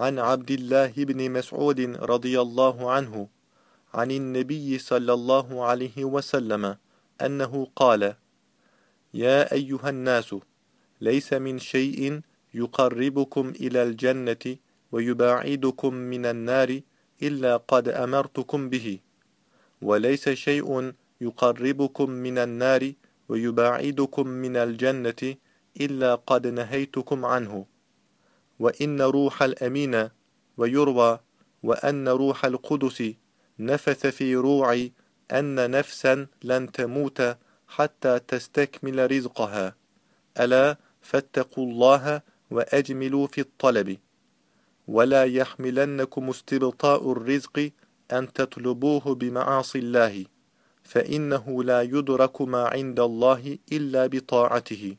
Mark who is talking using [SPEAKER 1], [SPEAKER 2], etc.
[SPEAKER 1] عن عبد الله بن مسعود رضي الله عنه عن النبي صلى الله عليه وسلم أنه قال يا أيها الناس ليس من شيء يقربكم إلى الجنة ويباعدكم من النار إلا قد أمرتكم به وليس شيء يقربكم من النار ويباعدكم من الجنة إلا قد نهيتكم عنه. وإن روح الأمين ويروى وأن روح القدس نفث في روعي أن نفسا لن تموت حتى تستكمل رزقها. ألا فاتقوا الله وأجملوا في الطلب. ولا يحملنكم استبطاء الرزق أن تطلبوه بمعاصي الله فإنه لا يدرك ما عند الله إلا بطاعته.